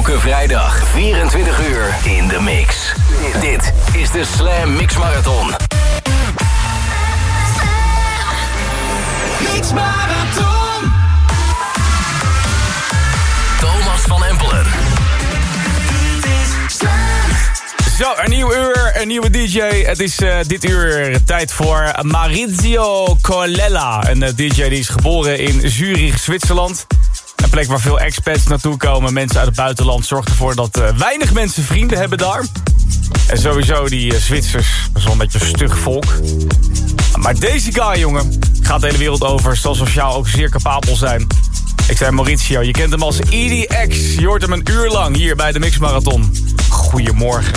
Elke vrijdag 24 uur in de mix. Dit is de Slam Mix Marathon. Mix Marathon. Thomas van Empelen. Zo, een nieuw uur, een nieuwe DJ. Het is uh, dit uur tijd voor Maurizio Colella. Een uh, DJ die is geboren in Zurich, Zwitserland. Een plek waar veel expats naartoe komen. Mensen uit het buitenland zorgt ervoor dat uh, weinig mensen vrienden hebben daar. En sowieso die Zwitsers, dat is wel een beetje stug volk. Maar deze guy, jongen, gaat de hele wereld over. Zal sociaal ook zeer capabel zijn. Ik zei Mauricio, je kent hem als EDX. Je hoort hem een uur lang hier bij de Mix Marathon. Goedemorgen.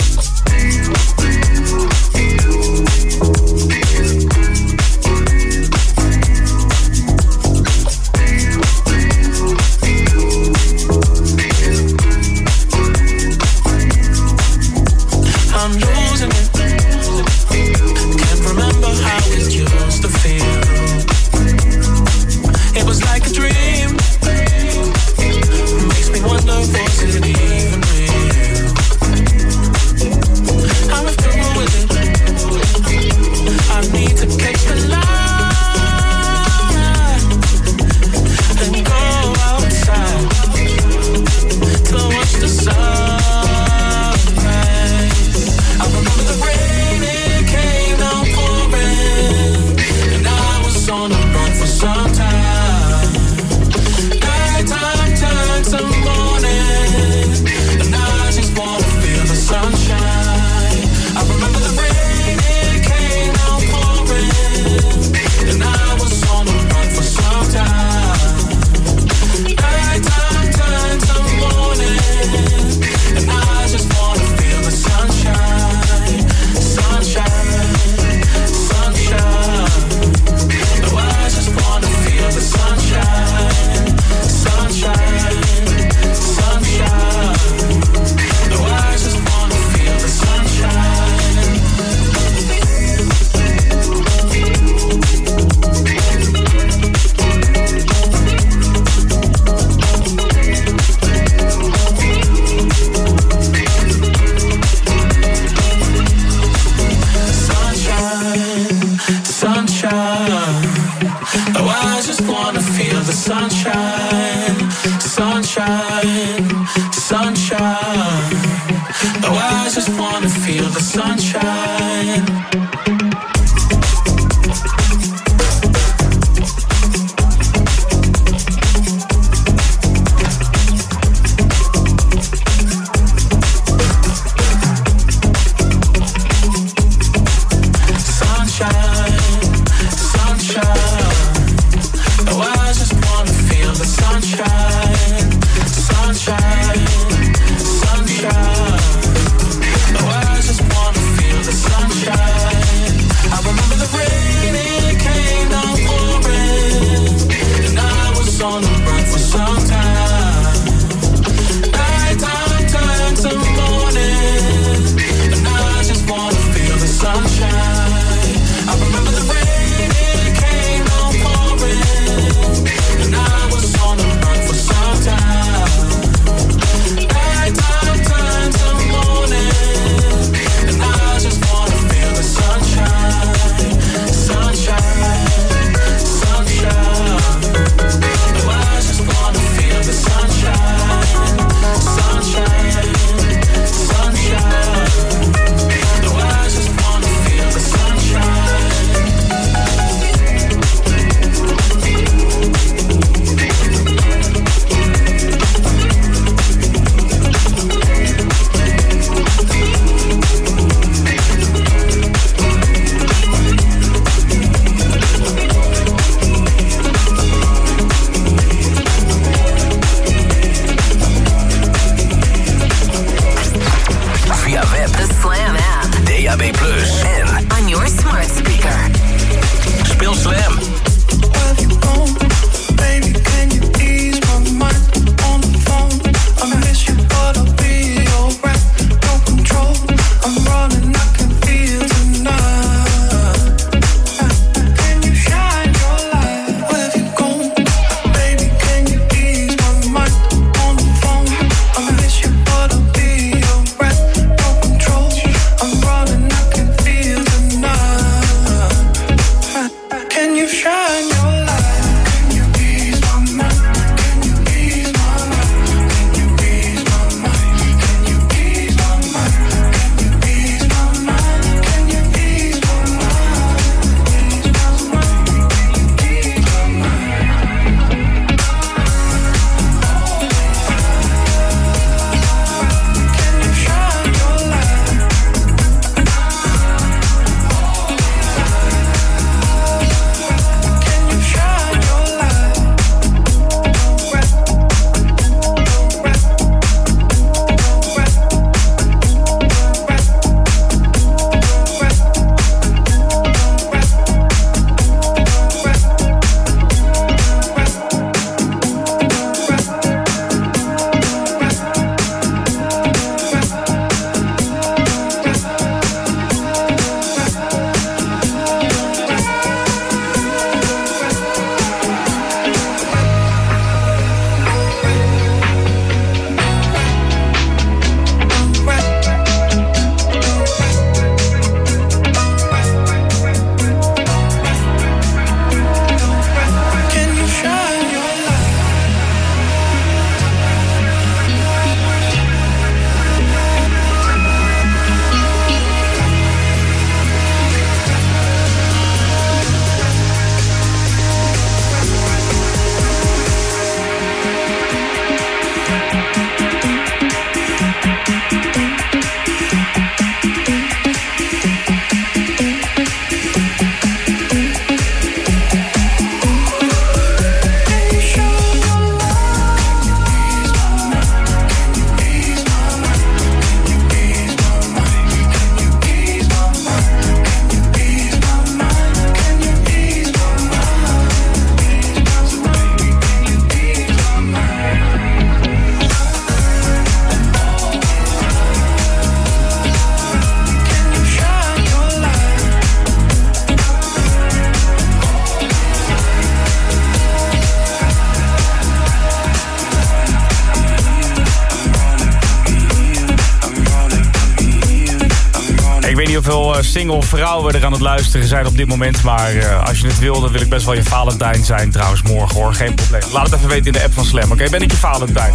Veel eh, single vrouwen er aan het luisteren zijn op dit moment. Maar eh, als je het wil, dan wil ik best wel je Valentijn zijn. Trouwens, morgen hoor, geen probleem. Laat het even weten in de app van Slam, oké? Ben ik je Valentijn?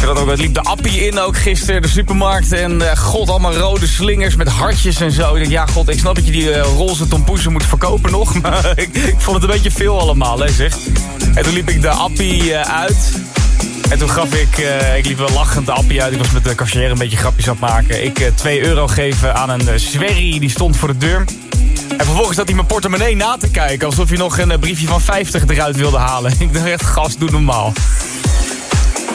Ik had ook, het liep de appie in ook gisteren, de supermarkt. En eh, god, allemaal rode slingers met hartjes en zo. Ik denk, ja, god, ik snap dat je die eh, roze tompoezen moet verkopen nog. Maar ik, ik vond het een beetje veel allemaal, hè, zeg. En toen liep ik de appie uit. En toen gaf ik, eh, ik liep wel lachend de appie uit. Ik was met de cashier een beetje grapjes aan het maken. Ik eh 2 euro geven aan een uh, Swerry, die stond voor de deur. En vervolgens zat hij mijn portemonnee na te kijken. Alsof hij nog een eh, briefje van 50 eruit wilde halen. Ik dacht echt, gast, doe normaal.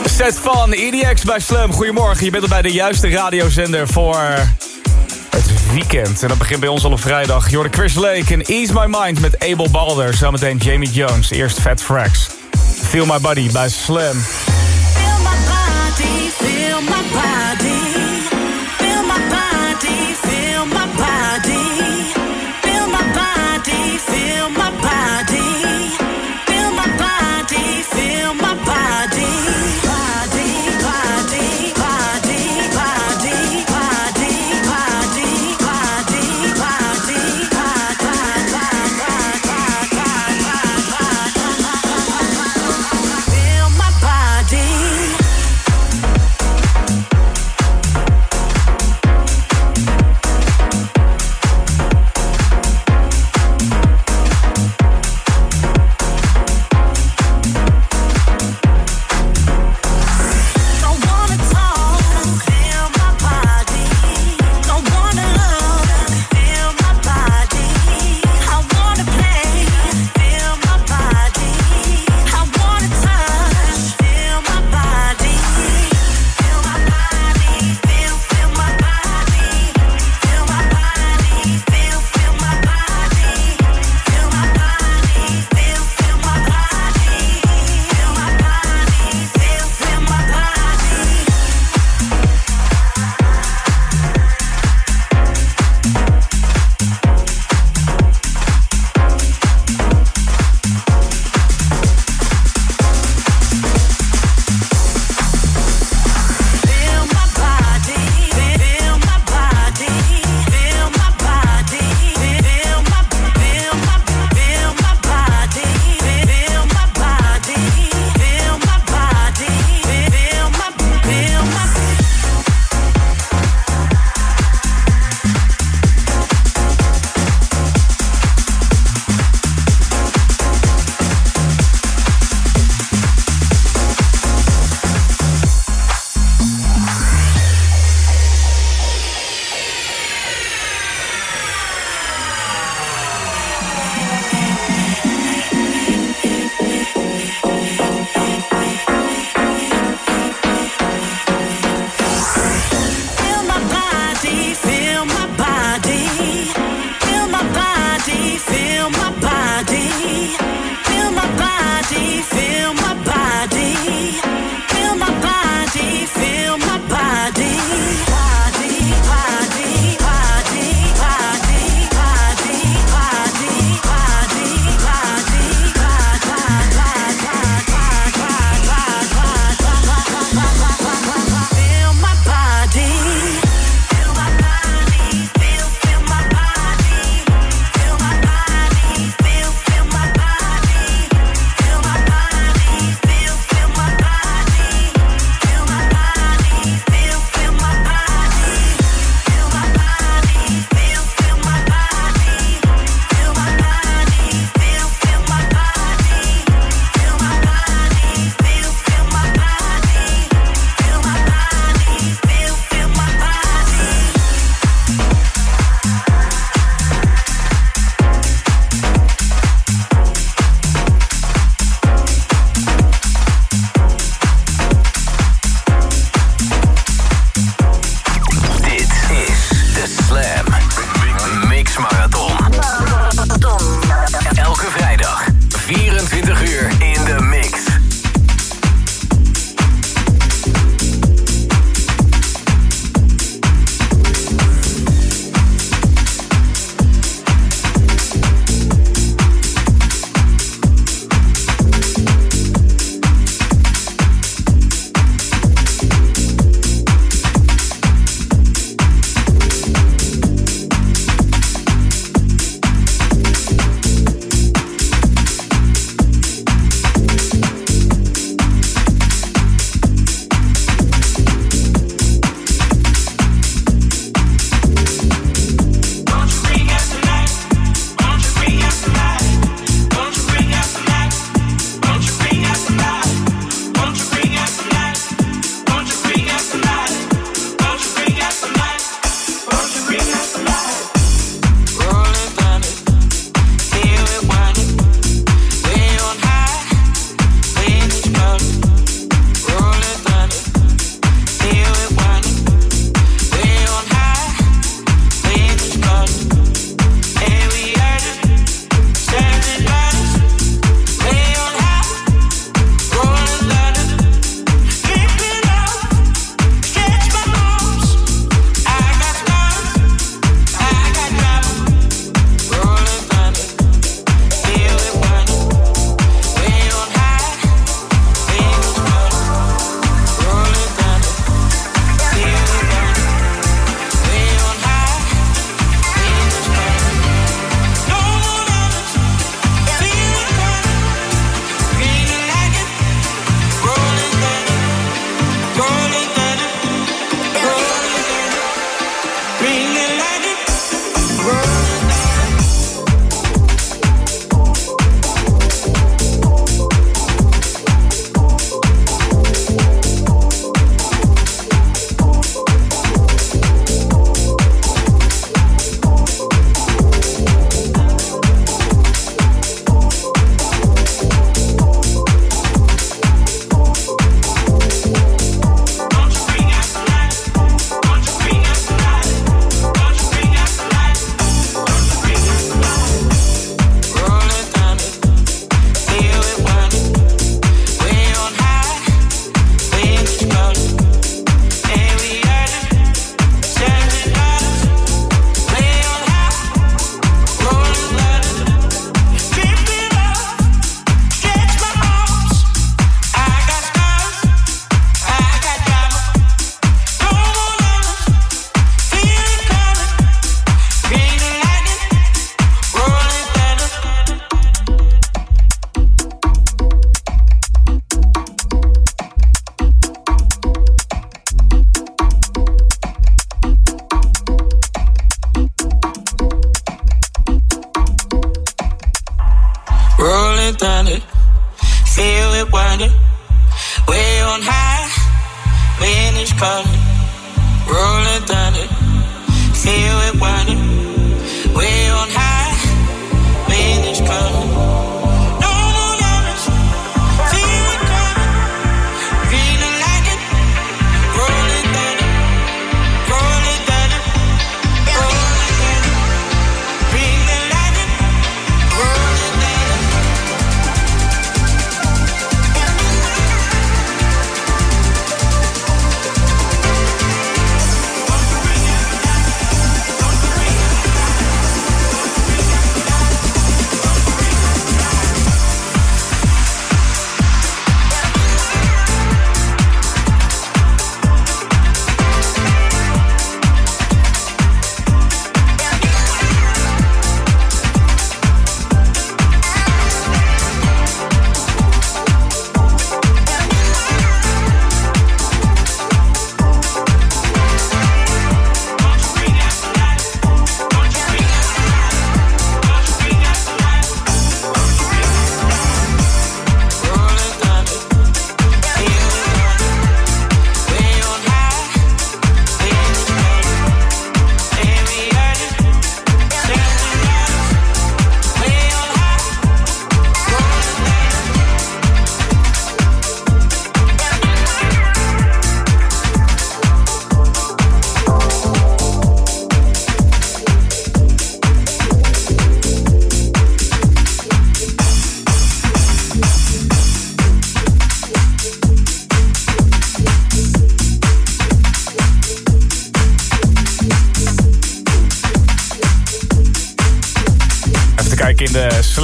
Set van EDX bij Slam. Goedemorgen, je bent er bij de juiste radiozender voor het weekend. En dat begint bij ons al op vrijdag. Je hoorde Chris Lake en Ease My Mind met Abel Balder. Zometeen Jamie Jones, eerst Fat Frax. Feel My Body bij Slam. My body.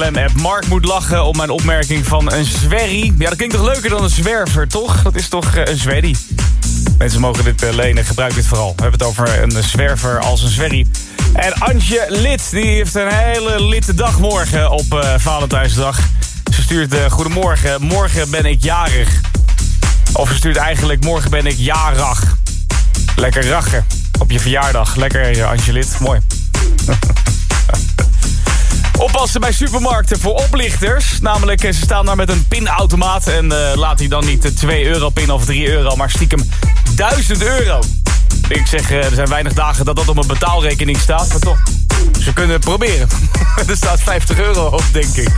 Slam-app. Mark moet lachen om mijn opmerking van een zwerrie. Ja, dat klinkt toch leuker dan een zwerver, toch? Dat is toch eh, een zwerrie? Mensen mogen dit eh, lenen, gebruik dit vooral. We hebben het over een zwerver als een zwerrie. En Antje Lid, die heeft een hele litte dag morgen op eh, Valentijnsdag. Ze stuurt goedemorgen, morgen ben ik jarig. Of ze stuurt eigenlijk morgen ben ik jarig. Lekker rachen op je verjaardag. Lekker Antje Lid, mooi. Oppassen bij supermarkten voor oplichters. Namelijk, eh, ze staan daar met een pinautomaat. En eh, laat die dan niet eh, 2 euro pinnen of 3 euro, maar stiekem 1000 euro. Ik zeg, er zijn weinig dagen dat dat op een betaalrekening staat. Maar toch, ze kunnen het proberen. er staat 50 euro op, denk ik.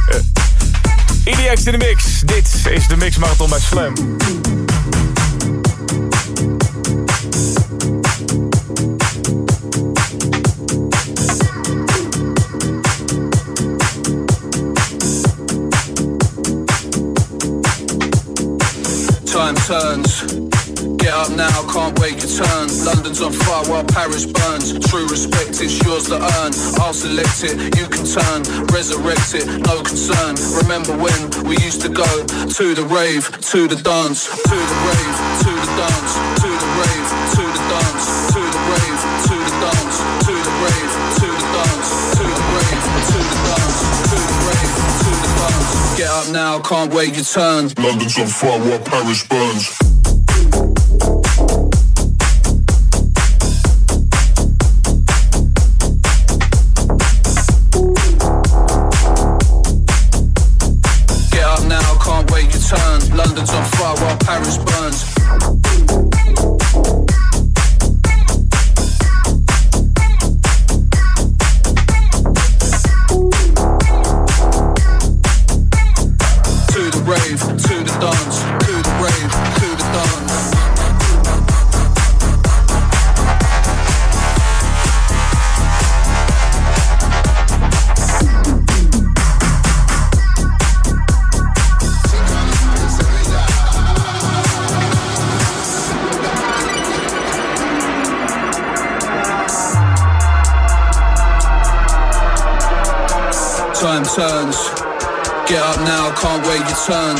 EDX in de mix. Dit is de Mix Marathon bij Slam. Time turns. Get up now, can't wait your turn. London's on fire while Paris burns. True respect, it's yours to earn. I'll select it, you can turn. Resurrect it, no concern. Remember when we used to go to the rave, to the dance, to the rave, to the dance, Get up now, can't wait your turn. London's on fire while Paris burns.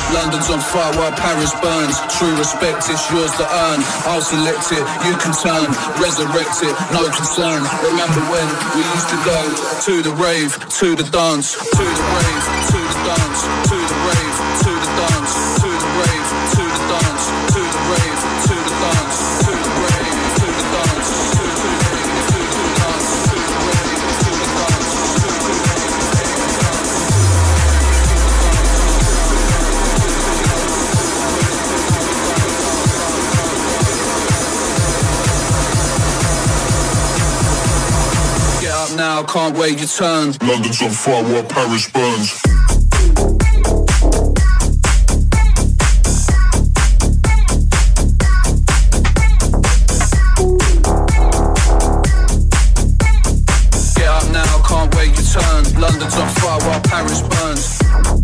London's on fire while Paris burns. True respect, it's yours to earn. I'll select it, you can turn. Resurrect it, no concern. Remember when we used to go to the rave, to the dance, to the rave, to the dance, now, can't wait your turn. London's on fire while Paris burns. Get up now, can't wait your turn. London's on fire while Paris burns.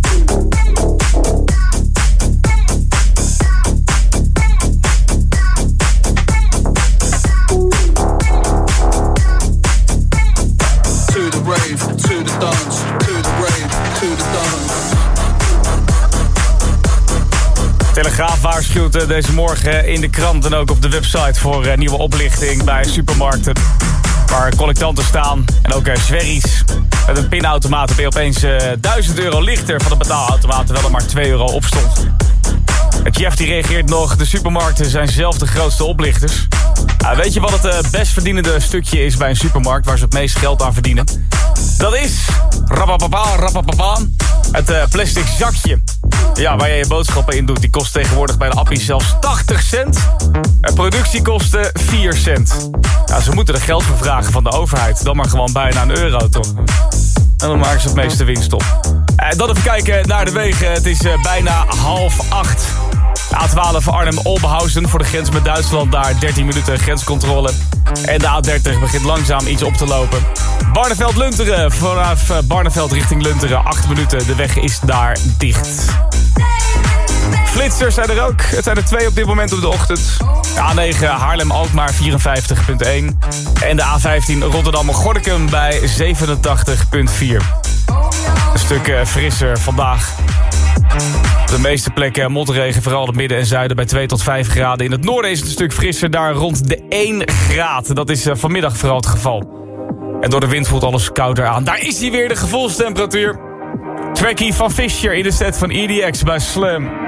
Eh, deze morgen in de krant en ook op de website voor eh, nieuwe oplichting bij supermarkten. Waar collectanten staan en ook zwerries. Met een pinautomaat ben je opeens eh 1000 euro lichter van de betaalautomaat, terwijl er maar 2 euro op stond. Jeff die reageert nog, de supermarkten zijn zelf de grootste oplichters. Nou, weet je wat het eh, best verdienende stukje is bij een supermarkt waar ze het meest geld aan verdienen? Dat is, rapapapa, rapapapa, het eh, plastic zakje. Ja, waar je je boodschappen in doet. Die kost tegenwoordig bij de appie zelfs 80 cent. En productiekosten 4 cent. Ja, ze moeten er geld voor vragen van de overheid. Dan maar gewoon bijna een euro, toch? En dan maken ze het meeste winst op. En dan even kijken naar de wegen. Het is eh, bijna half acht. De A12 Arnhem-Olberhausen voor de grens met Duitsland. Daar 13 minuten grenscontrole. En de A30 begint langzaam iets op te lopen. Barneveld-Lunteren. Vanaf eh, Barneveld richting Lunteren. 8 minuten. De weg is daar dicht. Flitsers zijn er ook. Het zijn er twee op dit moment op de ochtend. De A9 Haarlem-Alkmaar 54.1. En de A15 Rotterdam-Gorkum bij 87.4. Een stuk eh, frisser vandaag. De meeste plekken motregen, vooral het midden en zuiden bij 2 tot 5 graden. In het noorden is het een stuk frisser, daar rond de 1 graad. Dat is eh, vanmiddag vooral het geval. En door de wind voelt alles kouder aan. Daar is hij weer, de gevoelstemperatuur. Trackie van Fisher in de set van EDX bij Slam.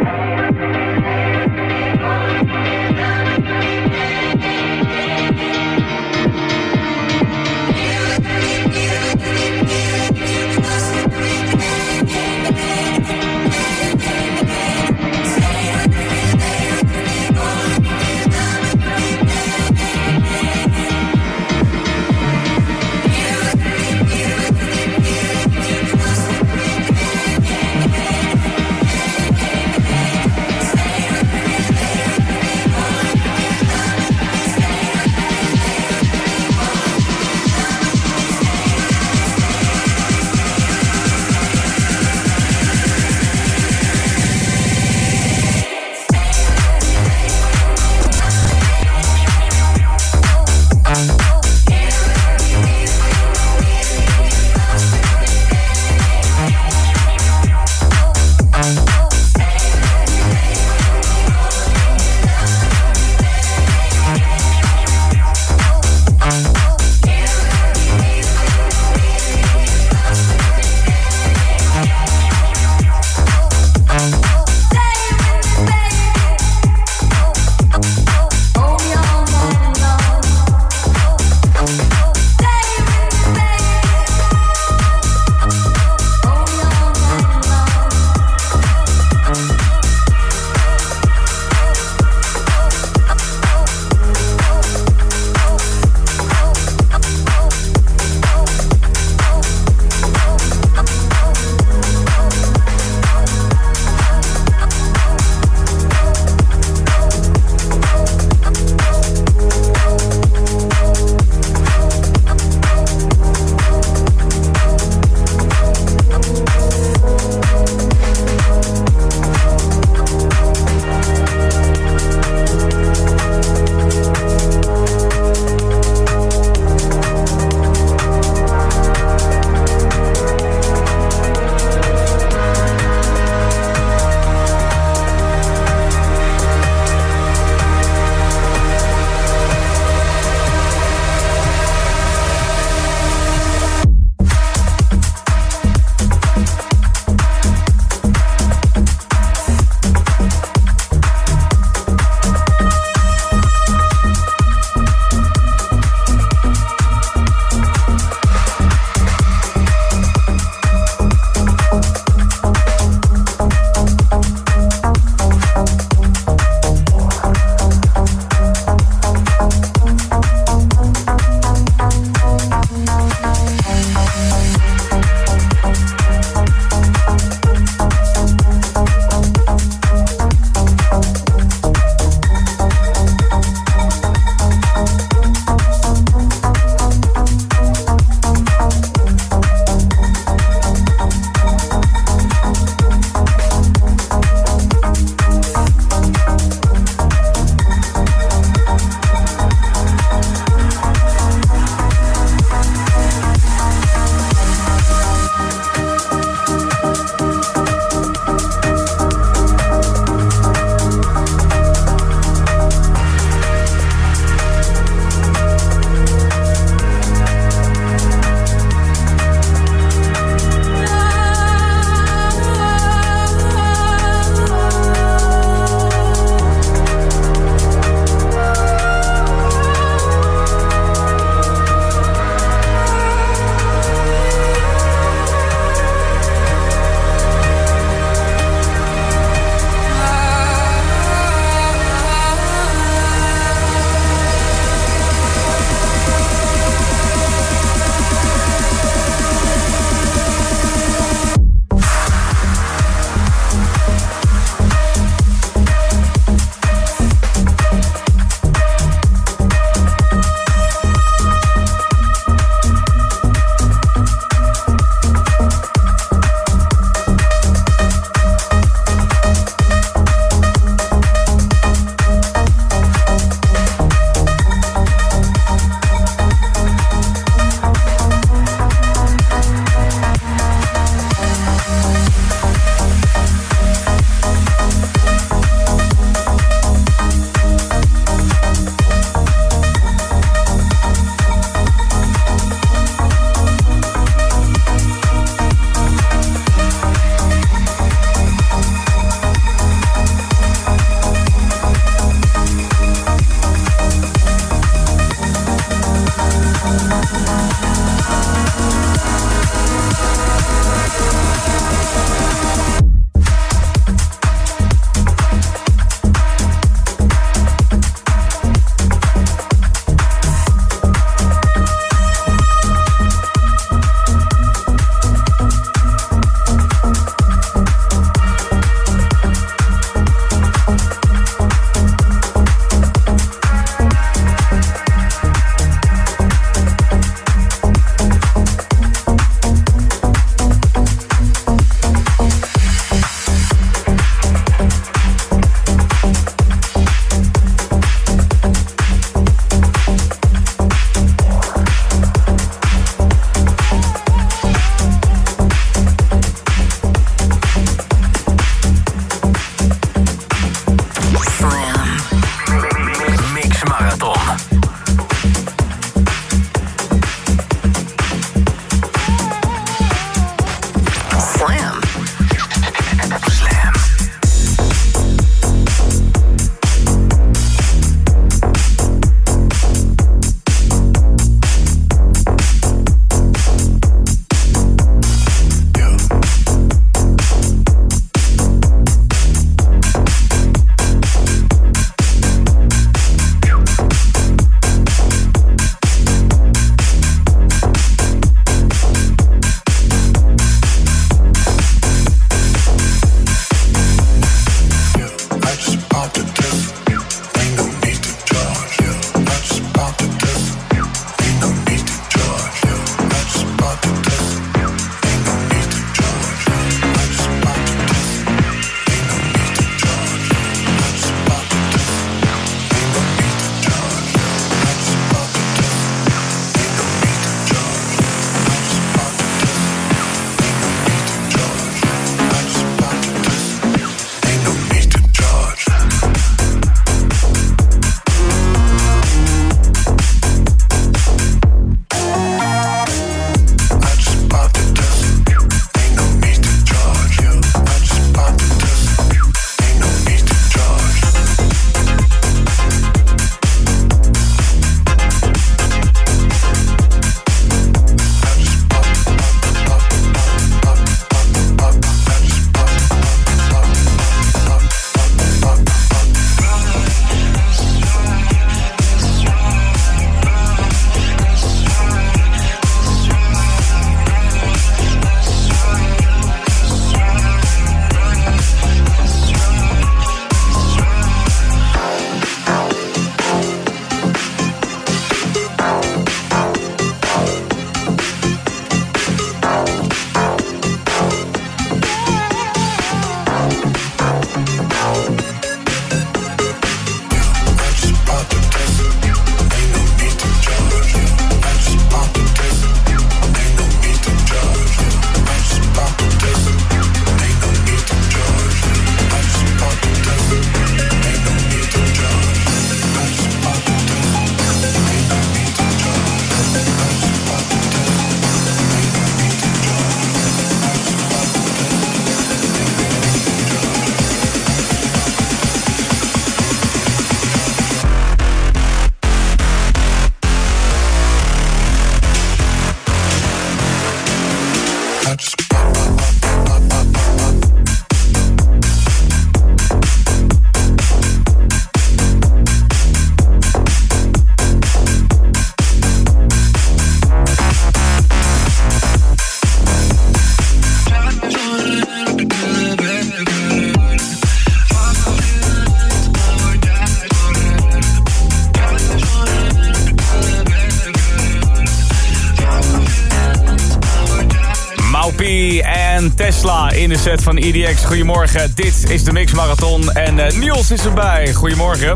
In de set van EDX. Goedemorgen, dit is de Mix Marathon en eh, Niels is erbij. Goedemorgen.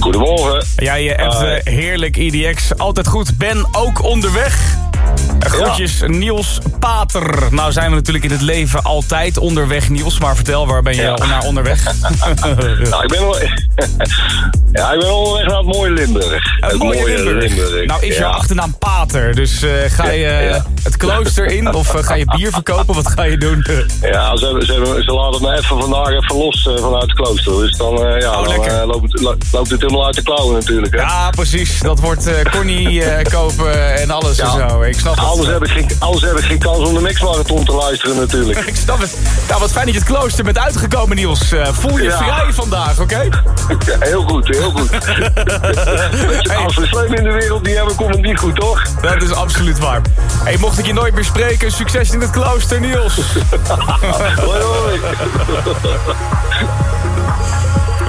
Goedemorgen. Jij eh, hebt eh, heerlijk EDX, altijd goed. Ben ook onderweg. Groetjes, Niels Pater. Nou zijn we natuurlijk in het leven altijd onderweg, Niels. Maar vertel, waar ben je Ja. naar onderweg? Nou, ik ben wel... ja, ik ben onderweg naar het mooie Limburg. Het mooie Limburg. Nou is jouw achternaam Pater, dus ga je het klooster in of eh, ga je bier verkopen? Wat ga je doen? Ja, ze, hebben- ze, hebben- ze laten me even vandaag even los eh, vanuit het klooster. Dus dan, eh, ja, Oh, dan loopt, het, lo- loopt het helemaal uit de klauwen natuurlijk. Hè? Ja, precies. Dat wordt Connie kopen en alles Ja. en zo. Ik snap het. Anders heb, ik geen, anders heb ik geen kans om de mixmarathon te luisteren natuurlijk. Ik snap het. Nou, wat fijn dat je het klooster bent uitgekomen, Niels. Voel je Ja. vrij vandaag, oké? Ja, heel goed, heel goed. Hey. Als we slim in de wereld niet hebben, komt het niet goed, toch? Dat is absoluut waar. Hey, mocht ik je nooit meer spreken, succes in het klooster, Niels. Hoi, hoi.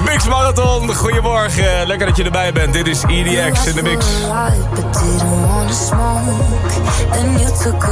Mix Marathon, goedemorgen. Lekker dat je erbij bent. Dit is EDX in de mix. Wanna smoke. Then you took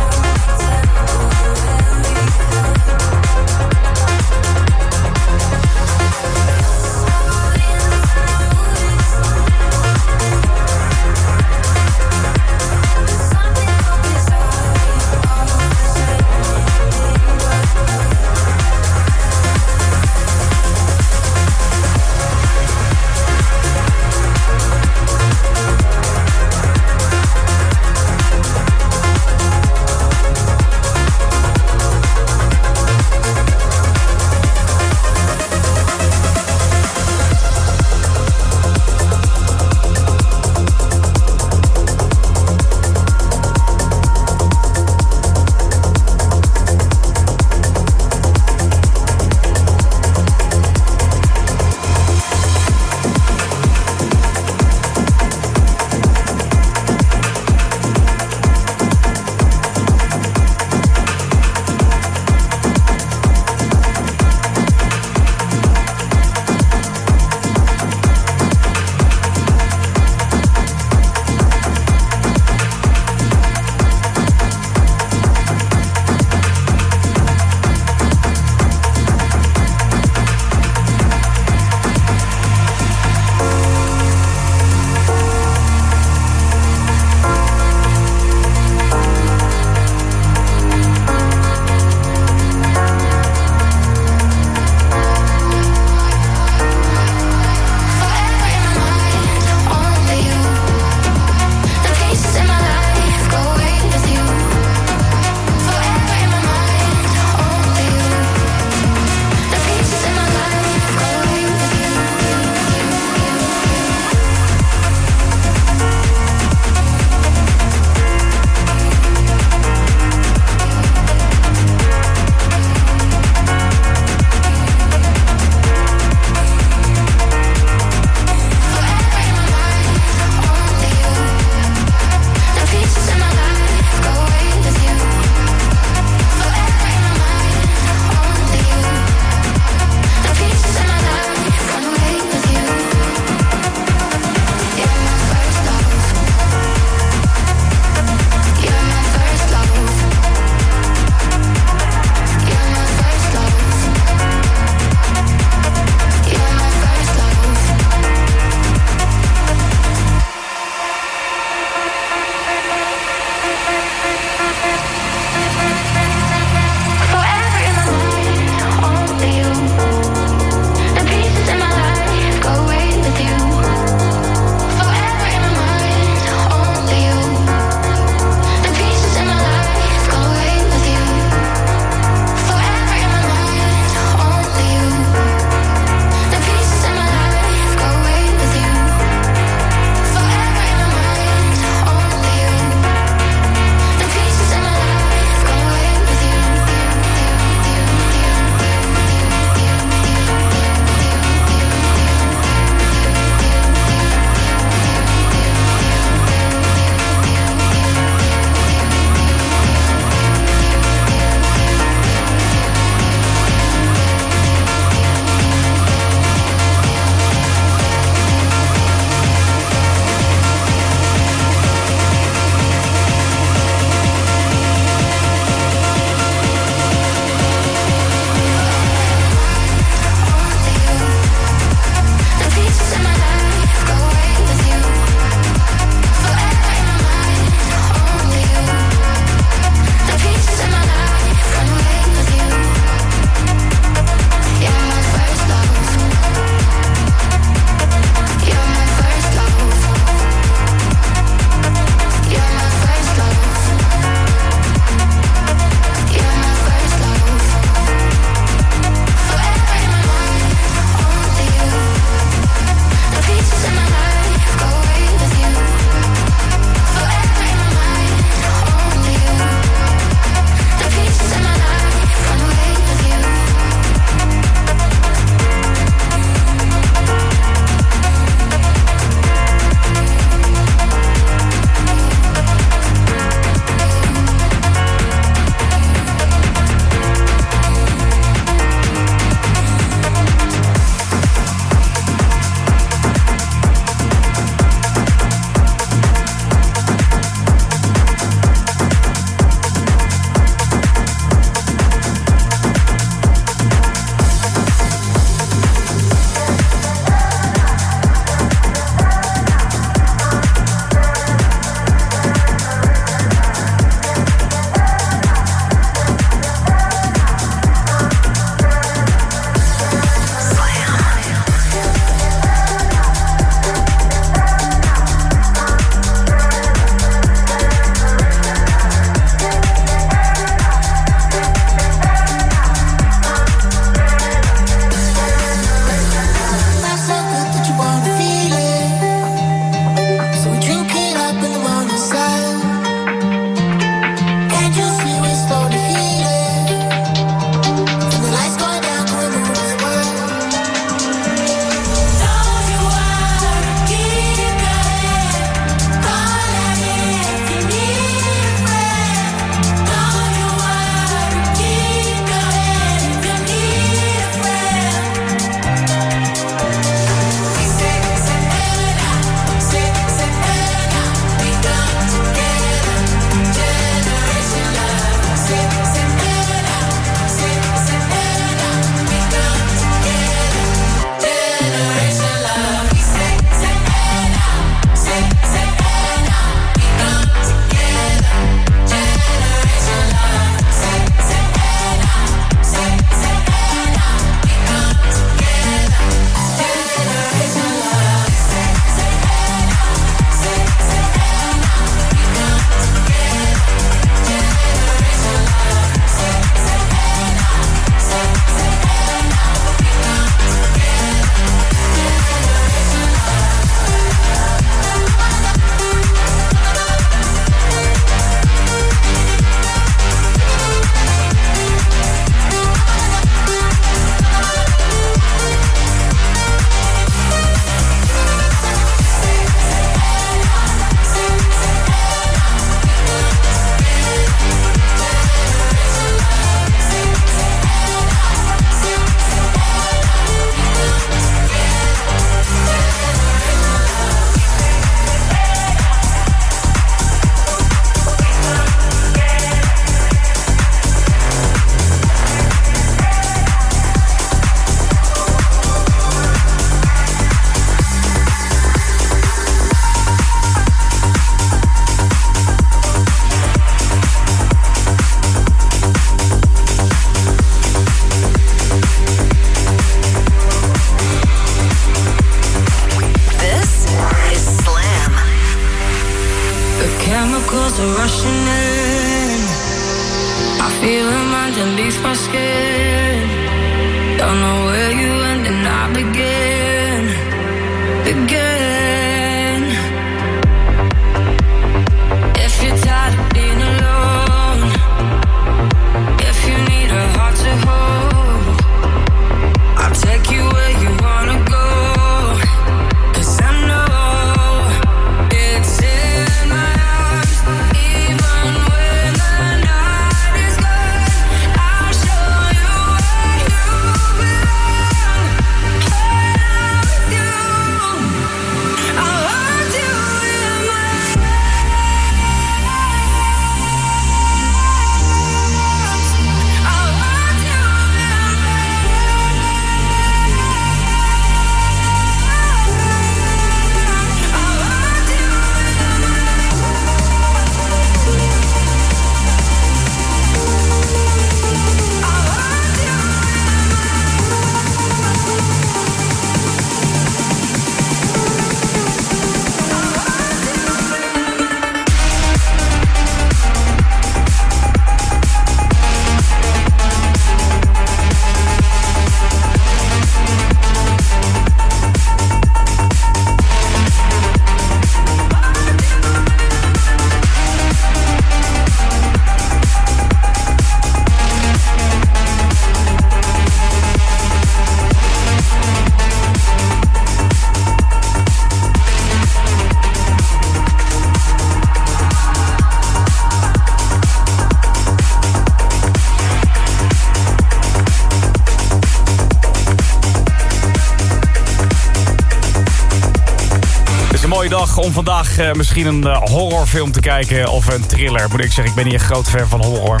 vandaag eh, misschien een eh, horrorfilm te kijken of een thriller. Moet ik zeggen, ik ben niet een groot fan van horror.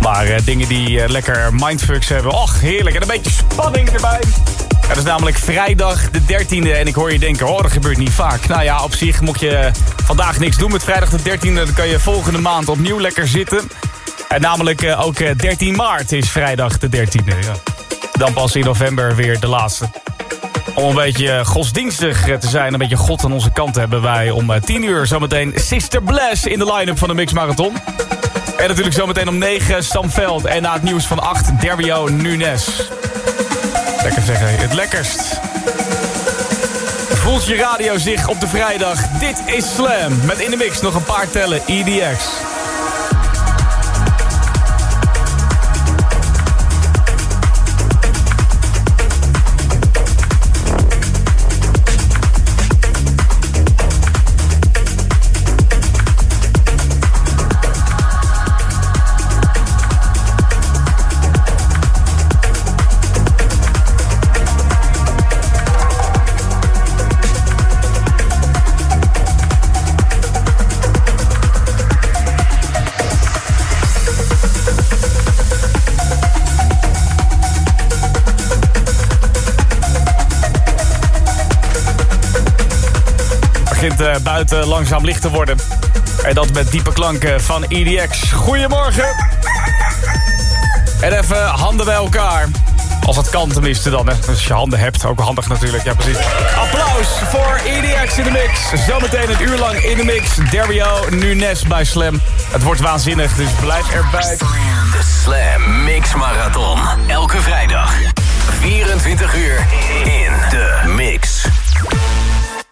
Maar eh, dingen die lekker mindfucks hebben. Och, heerlijk. En een beetje spanning erbij. Het is namelijk vrijdag de 13e en ik hoor je denken, oh, dat gebeurt niet vaak. Nou ja, op zich moet je vandaag niks doen met vrijdag de 13e. Dan kan je volgende maand opnieuw lekker zitten. En namelijk ook eh, 13 maart is vrijdag de 13e. Ja. Dan pas in november weer de laatste. Om een beetje godsdienstig eh, te zijn, een beetje God aan onze kant hebben wij om eh, 10 uur zometeen Sister Bless in de line-up van de Mix Marathon. En natuurlijk zometeen om 9 Stamveld en na het nieuws van 8 Dario Nunes. Lekker zeggen, het lekkerst. Voelt je radio zich op de vrijdag? Dit is Slam. Met in de mix nog een paar tellen EDX. Eh, buiten langzaam licht te worden. En dat met diepe klanken van EDX. Goedemorgen. En even handen bij elkaar. Als dat kan tenminste dan, hè. Als je handen hebt, ook handig natuurlijk. Ja, precies. Applaus voor EDX in de mix. Zometeen een uur lang in de mix. Dario Nunes bij Slam. Het wordt waanzinnig, dus blijf erbij. De Slam Mix Marathon. Elke vrijdag. 24 uur in de mix.